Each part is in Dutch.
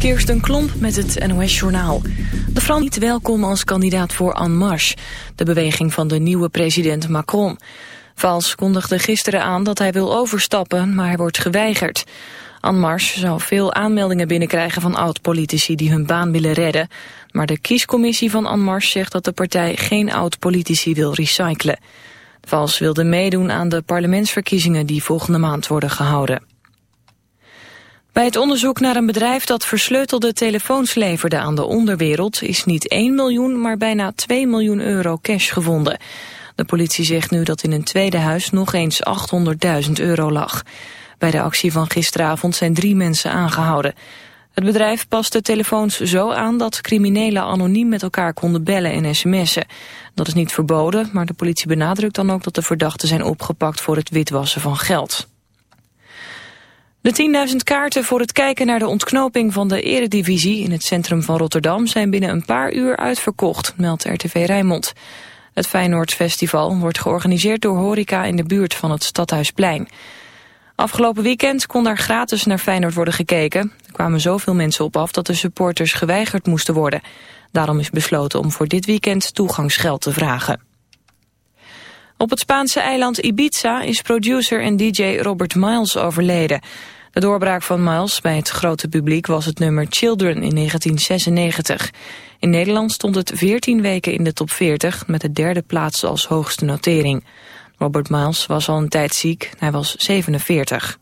Kirsten Klomp met het NOS-journaal. De Frans niet welkom als kandidaat voor En Marche, de beweging van de nieuwe president Macron. Vals kondigde gisteren aan dat hij wil overstappen, maar hij wordt geweigerd. En Marche zou veel aanmeldingen binnenkrijgen van oud-politici die hun baan willen redden. Maar de kiescommissie van En Marche zegt dat de partij geen oud-politici wil recyclen. Vals wilde meedoen aan de parlementsverkiezingen die volgende maand worden gehouden. Bij het onderzoek naar een bedrijf dat versleutelde telefoons leverde aan de onderwereld is niet 1 miljoen, maar bijna 2 miljoen euro cash gevonden. De politie zegt nu dat in een tweede huis nog eens 800.000 euro lag. Bij de actie van gisteravond zijn drie mensen aangehouden. Het bedrijf paste telefoons zo aan dat criminelen anoniem met elkaar konden bellen en sms'en. Dat is niet verboden, maar de politie benadrukt dan ook dat de verdachten zijn opgepakt voor het witwassen van geld. De 10.000 kaarten voor het kijken naar de ontknoping van de eredivisie in het centrum van Rotterdam zijn binnen een paar uur uitverkocht, meldt RTV Rijnmond. Het Feyenoord Festival wordt georganiseerd door horeca in de buurt van het Stadhuisplein. Afgelopen weekend kon daar gratis naar Feyenoord worden gekeken. Er kwamen zoveel mensen op af dat de supporters geweigerd moesten worden. Daarom is besloten om voor dit weekend toegangsgeld te vragen. Op het Spaanse eiland Ibiza is producer en DJ Robert Miles overleden. De doorbraak van Miles bij het grote publiek was het nummer Children in 1996. In Nederland stond het 14 weken in de top 40 met de derde plaats als hoogste notering. Robert Miles was al een tijd ziek, hij was 47.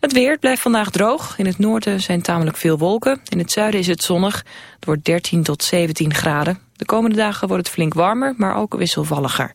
Het weer blijft vandaag droog. In het noorden zijn tamelijk veel wolken. In het zuiden is het zonnig. Het wordt 13 tot 17 graden. De komende dagen wordt het flink warmer, maar ook wisselvalliger.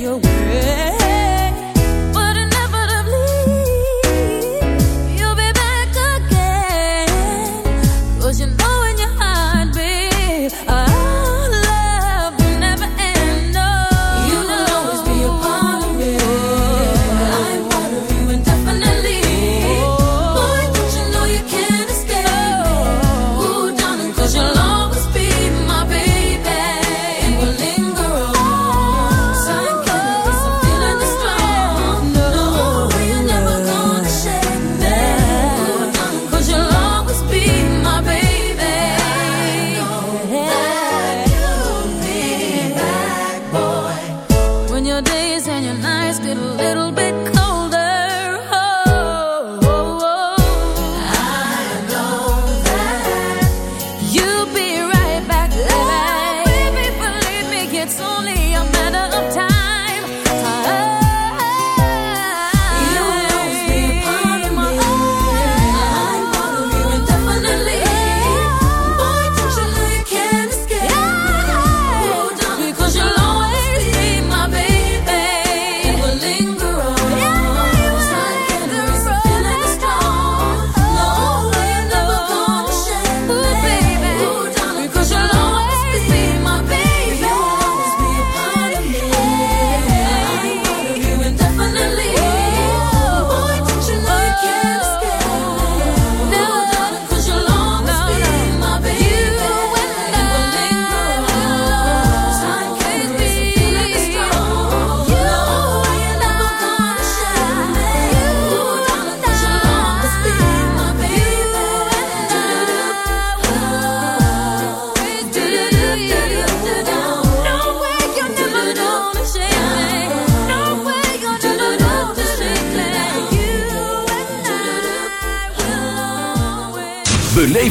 your way.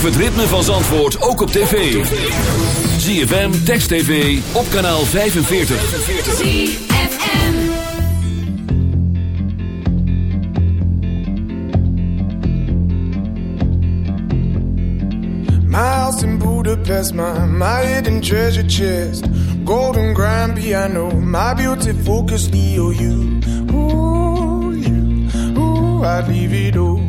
Beleef het ritme van Zandvoort ook op tv. ZFM, Text TV, op kanaal 45. ZFM. My house in Budapest, my, my hidden treasure chest. Golden grand piano, my beauty focus EOU. Ooh, you, ooh, I'd leave it all.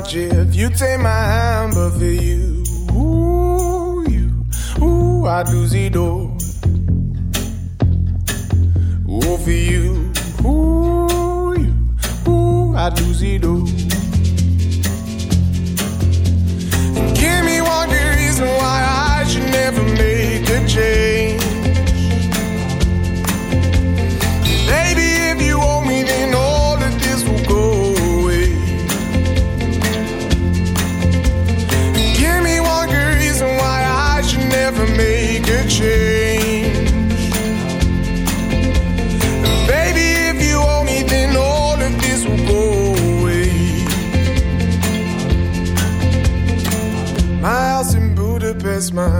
Much if you take my hand, but for you, ooh, you, ooh, I'd lose it all. Ooh, for you, ooh, you, ooh, I'd lose it all. Give me one good reason why I should never make a change.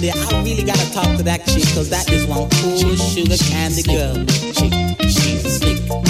there, I really gotta talk to that chick, cause that is one cool sugar candy girl. She's slick.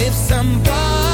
if somebody